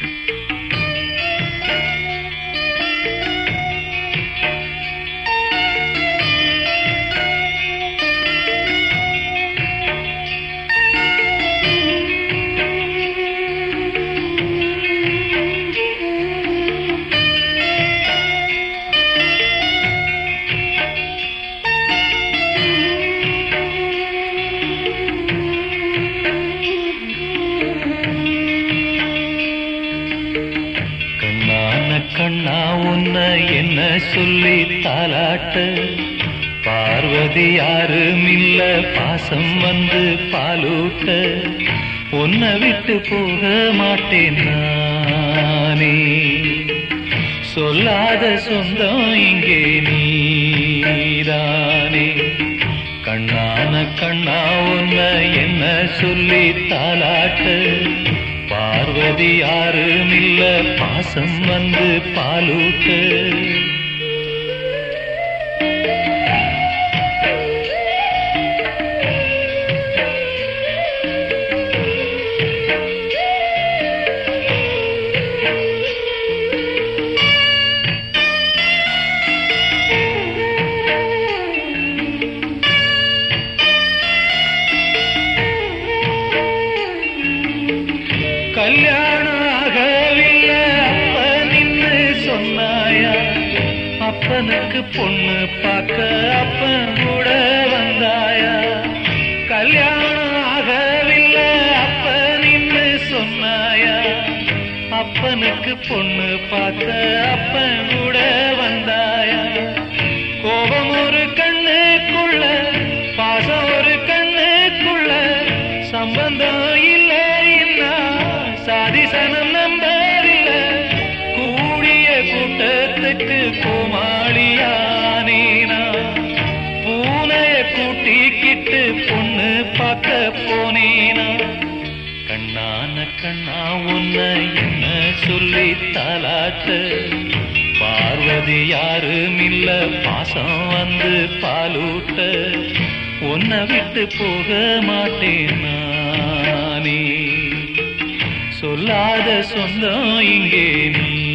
thank you கண்ணா உன்ன என்ன சொல்லி தாலாட்ட பார்வதி யாரும் இல்ல பாசம் வந்து பாலூட்ட. உன்னை விட்டு போக மாட்டேன் நானே. சொல்லாத சொந்தம் இங்கே நீதானே. கண்ணான கண்ணா உன்னை என்ன சொல்லி தாலாட்ட பார்வதி யாரும் இல்ல பாசம் வந்து பாலூட்டு பொண்ணு பார்க்க அப்பன் கூட வந்தாயா? கல்யாணம் ஆகவில்லை அப்ப நின்று சொன்னாயா? அப்பனுக்கு பொண்ணு பார்க்க அப்பன் கூட வந்தாயா? கோபம் ஒரு கண்ணுக்குள்ள பாசம் ஒரு கண்ணுக்குள்ள சம்பந்தம் இல்லைன்னா சாதிசனம் நம்பவில்லை. கூடிய கூட்டத்துக்கு போமா? கண்ணா உன்னை என்ன சொல்லி தலாத்து பார்வதி யாரும் இல்ல பாசம் வந்து பாலூட்ட. உன்னை விட்டு போக மாட்டேன் நானே. சொல்லாத சொந்தம் இங்கே நீ.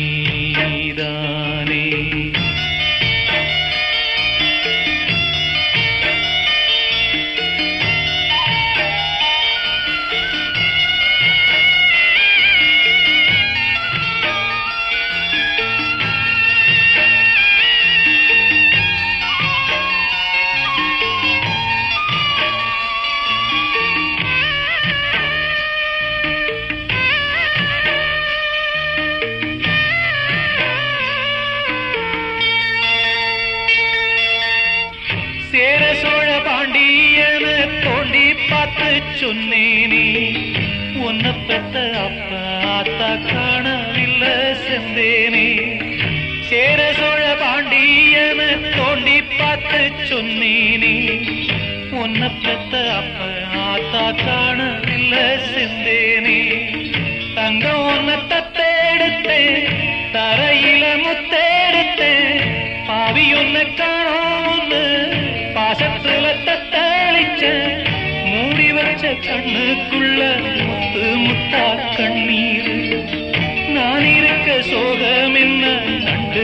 சொன்னேனே. உன்னை பெத்த அப்பா ஆத்தா காணவில்லை செந்தேனே. சேர சோழ பாண்டியன தோண்டி பார்த்து சொன்னேனே. உன்னை பெத்த அப்பா ஆத்தா காணவில்லை செந்தேனே. தங்கம் உன்னை தத்தெடுத்தேன் தரையில முத்தெடுத்தேன் பாவி உன்னை காணோன்னு விட்டா கண்ணீர். நான் இருக்க சோகம் என்ன நண்டு